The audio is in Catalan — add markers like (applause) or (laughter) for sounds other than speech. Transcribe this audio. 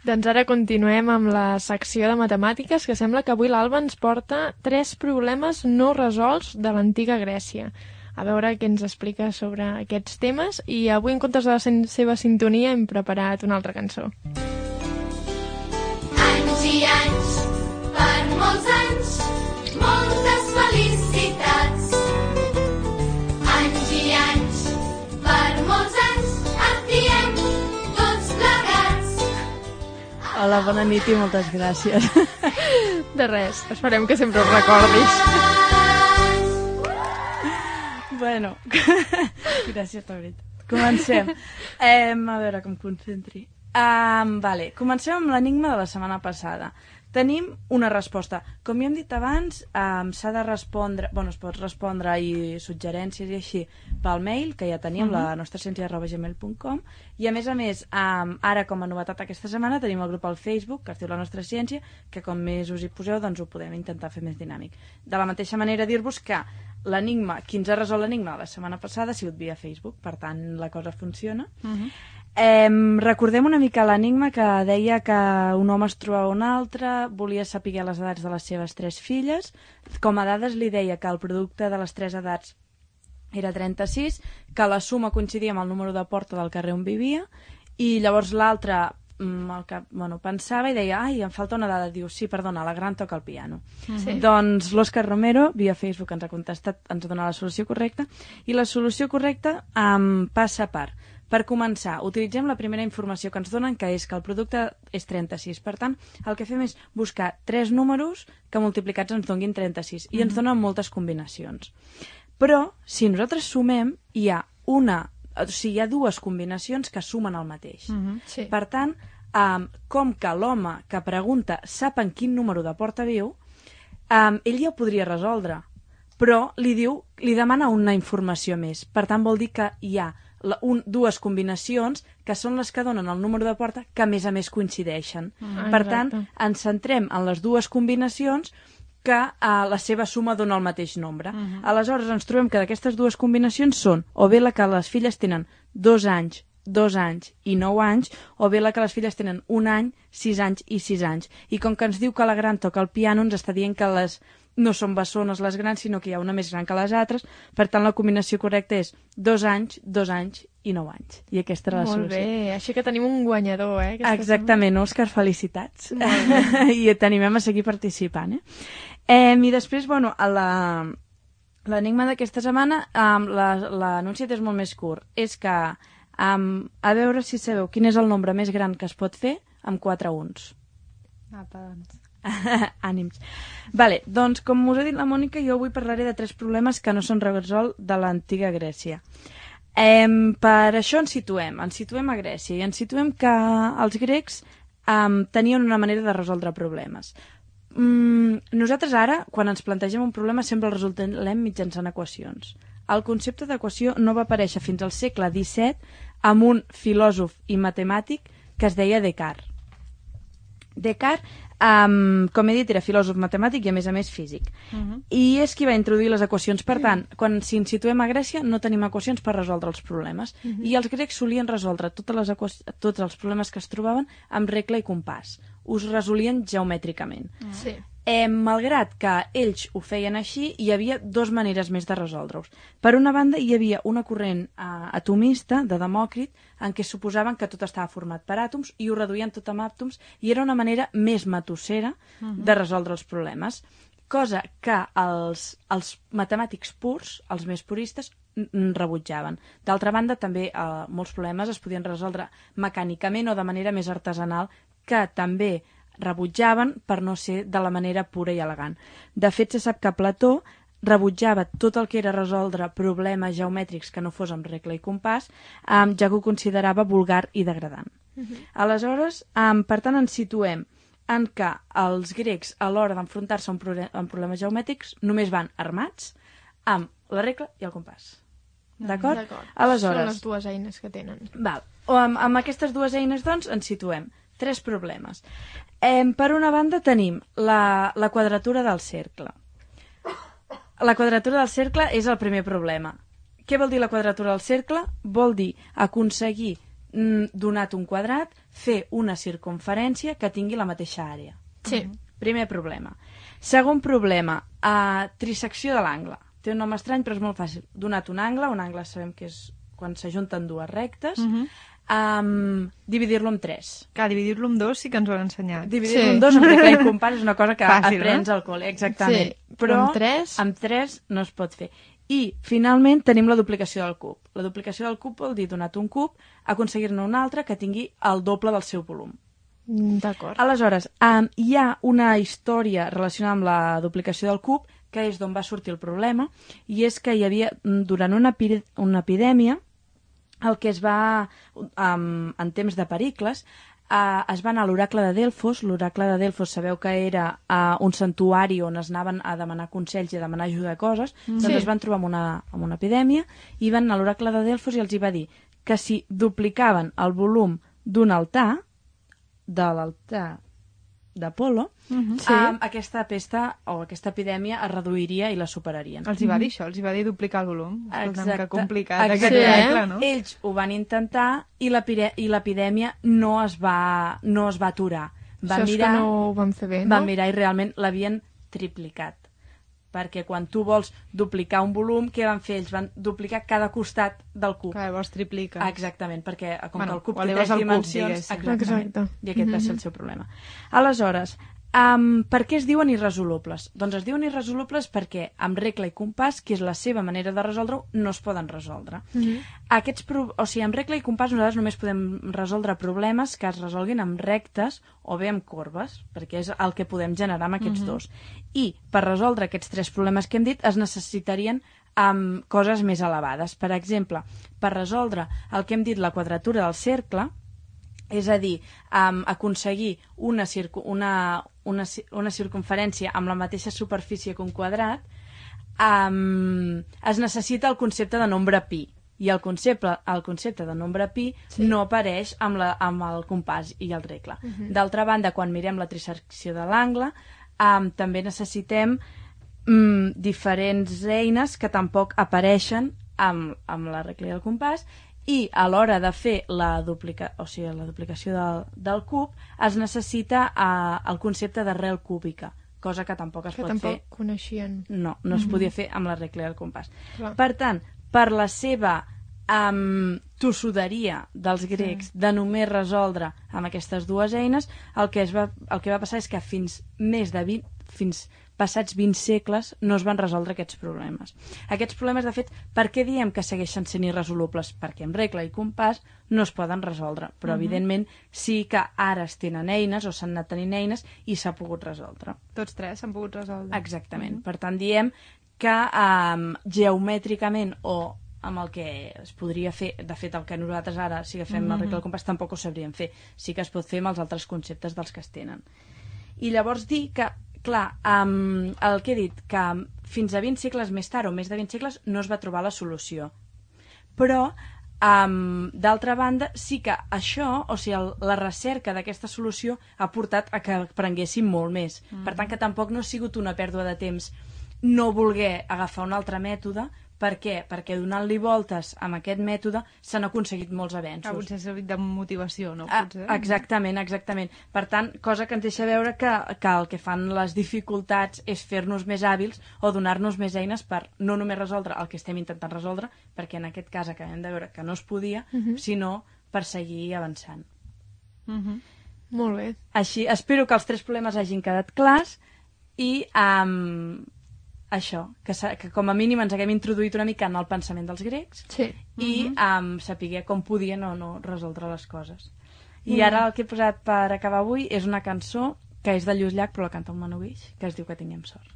Doncs ara continuem amb la secció de matemàtiques, que sembla que avui l'Alba ens porta tres problemes no resolts de l'antiga Grècia. A veure què ens explica sobre aquests temes i avui en comptes de la seva sintonia hem preparat una altra cançó. Anys Hola, bona nit i moltes gràcies. (laughs) De res, esperem que sempre ho recordis. bueno, (laughs) gràcies, la veritat. Comencem. Eh, a veure com concentri. Um, vale, comencem amb l'enigma de la setmana passada. Tenim una resposta. Com ja hem dit abans, um, s'ha de respondre... Bueno, es pot respondre i suggerències i així pel mail, que ja teníem, uh -huh. la nostra ciència.gmail.com i a més a més, um, ara com a novetat aquesta setmana tenim el grup al Facebook, que es diu La Nostra Ciència, que com més us hi poseu, doncs ho podem intentar fer més dinàmic. De la mateixa manera dir-vos que l'enigma, qui ens ha resolt l'enigma la setmana passada ha sigut via Facebook, per tant la cosa funciona. Uh -huh. Eh, recordem una mica l'enigma que deia que un home es trobava un altre, volia saber les edats de les seves tres filles. Com a dades li deia que el producte de les tres edats era 36, que la suma coincidia amb el número de porta del carrer on vivia, i llavors l'altre mm, el que bueno, pensava i deia ai, em falta una dada, diu, sí, perdona, la gran toca el piano. Sí. Doncs l'Òscar Romero, via Facebook, ens ha contestat, ens ha donat la solució correcta, i la solució correcta um, passa per per començar, utilitzem la primera informació que ens donen, que és que el producte és 36. Per tant, el que fem és buscar tres números que multiplicats ens donguin 36 i ens donen moltes combinacions. Però, si nosaltres sumem, hi ha una o sigui, hi ha dues combinacions que sumen el mateix. Uh -huh. sí. Per tant, um, com que l'home que pregunta sap en quin número de porta viu, um, ell ja ho podria resoldre, però li diu, li demana una informació més. Per tant, vol dir que hi ha la, un, dues combinacions que són les que donen el número de porta que a més a més coincideixen. Ah, per exacte. tant, ens centrem en les dues combinacions que eh, la seva suma dona el mateix nombre. Uh -huh. Aleshores ens trobem que d'aquestes dues combinacions són o bé la que les filles tenen dos anys, dos anys i nou anys, o bé la que les filles tenen un any, sis anys i sis anys. I com que ens diu que la gran toca el piano, ens està dient que les no són bessones les grans, sinó que hi ha una més gran que les altres. Per tant, la combinació correcta és dos anys, dos anys i nou anys. I aquesta era la Molt solució. bé, així que tenim un guanyador, eh? aquesta Exactament, Òscar, felicitats. Molt (laughs) I t'animem a seguir participant, eh? eh I després, bueno, a la... L'enigma d'aquesta setmana, um, l'anunci és molt més curt. És que, um, a veure si sabeu quin és el nombre més gran que es pot fer amb quatre uns. Apa, doncs. (laughs) Ànims. Vale, doncs, com us ha dit la Mònica, jo avui parlaré de tres problemes que no són resolts de l'antiga Grècia. Em, per això ens situem, ens situem a Grècia i ens situem que els grecs em, tenien una manera de resoldre problemes. Mm, nosaltres ara, quan ens plantegem un problema, sempre el resoltem mitjançant equacions. El concepte d'equació no va aparèixer fins al segle XVII amb un filòsof i matemàtic que es deia Descartes. Descartes, um, com he dit, era filòsof matemàtic i a més a més físic. Uh -huh. I és qui va introduir les equacions. Per tant, quan si ens situem a Grècia no tenim equacions per resoldre els problemes. Uh -huh. I els grecs solien resoldre totes les equa- tots els problemes que es trobaven amb regla i compàs. Us resolien geomètricament. Sí. Eh, malgrat que ells ho feien així, hi havia dues maneres més de resoldre-us. Per una banda, hi havia una corrent eh, atomista de Demòcrit en què suposaven que tot estava format per àtoms i ho reduïen tot amb àtoms i era una manera més matossera uh -huh. de resoldre els problemes. Cosa que els, els matemàtics purs, els més puristes, rebutjaven. D'altra banda, també eh, molts problemes es podien resoldre mecànicament o de manera més artesanal que també rebutjaven per no ser de la manera pura i elegant. De fet, se sap que Plató rebutjava tot el que era resoldre problemes geomètrics que no fos amb regla i compàs, um, ja que ho considerava vulgar i degradant. Aleshores, um, per tant, ens situem en que els grecs, a l'hora d'enfrontar-se a, problemes geomètrics, només van armats amb la regla i el compàs. D'acord? D'acord. Aleshores, Són les dues eines que tenen. Val. O amb, amb aquestes dues eines, doncs, ens situem. Tres problemes. Eh, per una banda tenim la, la quadratura del cercle. La quadratura del cercle és el primer problema. Què vol dir la quadratura del cercle? Vol dir aconseguir mm, donat un quadrat, fer una circunferència que tingui la mateixa àrea. Sí. Primer problema. Segon problema, uh, trisecció de l'angle. Té un nom estrany, però és molt fàcil. Donat un angle, un angle sabem que és quan s'ajunten dues rectes, Mhm. Um, dividir-lo en tres. Clar, dividir-lo en dos sí que ens ho han ensenyat. Dividir-lo Sí. en dos amb regla (laughs) i compàs és una cosa que Fàcil, aprens no? al col·le, exactament. Sí, però amb tres- amb tres no es pot fer. I, finalment, tenim la duplicació del cub. La duplicació del cub vol dir, donat un cub, aconseguir-ne un altre que tingui el doble del seu volum. Mm, D'acord. Aleshores, um, hi ha una història relacionada amb la duplicació del cub, que és d'on va sortir el problema, i és que hi havia, durant una, epi una epidèmia, el que es va, um, en temps de pericles, uh, es va anar a l'oracle de Delfos. L'oracle de Delfos sabeu que era uh, un santuari on es anaven a demanar consells i a demanar ajuda a coses. Mm. Doncs Sí. es van trobar amb una, amb una epidèmia i van a l'oracle de Delfos i els hi va dir que si duplicaven el volum d'un altar, de l'altar d'Apolo, Mhm. Sí. um, aquesta pesta o aquesta epidèmia es reduiria i la superarien. Els hi va dir això, els hi va dir duplicar el volum. Escolta'm, que complicat Exacte. aquest Sí, eh? regle, no? Ells ho van intentar i l'epidèmia no, es va, no es va aturar. Va Això és mirar, que no ho van fer bé, no? van mirar i realment l'havien triplicat. Perquè quan tu vols duplicar un volum, què van fer? Ells van duplicar cada costat del cub. Que llavors triplica. Ah, Exactament, perquè com Bueno, que el cub té tres el cub, dimensions... diguéssim. exactament, Exacte. I aquest va ser el seu problema. Aleshores, um, per què es diuen irresolubles? Doncs es diuen irresolubles perquè amb regla i compàs, que és la seva manera de resoldre-ho, no es poden resoldre. Mhm. Aquests pro... O sigui, amb regla i compàs nosaltres només podem resoldre problemes que es resolguin amb rectes o bé amb corbes, perquè és el que podem generar amb aquests dos. I per resoldre aquests tres problemes que hem dit es necessitarien amb coses més elevades. Per exemple, per resoldre el que hem dit la quadratura del cercle, és a dir, um, aconseguir una, circu una, una, una circunferència amb la mateixa superfície que un quadrat, um, es necessita el concepte de nombre pi. I el concepte, el concepte de nombre pi sí. no apareix amb, la, amb el compàs i el regle. Uh -huh. D'altra banda, quan mirem la trisecció de l'angle, um, també necessitem um, diferents eines que tampoc apareixen amb, amb la regla i el compàs i a l'hora de fer la, duplica, o sigui, la duplicació del, del cub es necessita uh, el concepte d'arrel cúbica, cosa que tampoc es Que pot tampoc fer coneixien. no, no es podia fer amb la regla del compàs. Clar. Per tant, per la seva um, tossuderia dels grecs de només resoldre amb aquestes dues eines, el que, es va, el que va passar és que fins més de 20, fins passats 20 segles no es van resoldre aquests problemes. Aquests problemes, de fet, per què diem que segueixen sent irresolubles? Perquè amb regla i compàs no es poden resoldre, però evidentment sí que ara es tenen eines o s'han anat tenint eines i s'ha pogut resoldre. Tots tres s'han pogut resoldre. Exactament. Per tant, diem que um, geomètricament o amb el que es podria fer, de fet el que nosaltres ara, si agafem mm -hmm. el regle del compàs, tampoc ho sabríem fer. Sí que es pot fer amb els altres conceptes dels que es tenen. I llavors dir que, clar, um, el que he dit, que fins a 20 segles més tard o més de 20 segles no es va trobar la solució. Però, um, d'altra banda, sí que això, o sigui, el, la recerca d'aquesta solució ha portat a que prenguéssim molt més. Mm. Per tant, que tampoc no ha sigut una pèrdua de temps no voler agafar un altre mètode, per què? Perquè donant-li voltes amb aquest mètode s'han aconseguit molts avenços. potser ha servit de motivació, no? Ah, Potser. exactament, exactament. Per tant, cosa que ens deixa veure que, que el que fan les dificultats és fer-nos més hàbils o donar-nos més eines per no només resoldre el que estem intentant resoldre, perquè en aquest cas acabem de veure que no es podia, sinó per seguir avançant. Mhm. Molt bé. Així, espero que els tres problemes hagin quedat clars i um, això, que, que com a mínim ens haguem introduït una mica en el pensament dels grecs Sí. i um, sapiguer com podien o no resoldre les coses. I ara el que he posat per acabar avui és una cançó que és de Lluís Llach, però la canta un manovix, que es diu Que tinguem sort.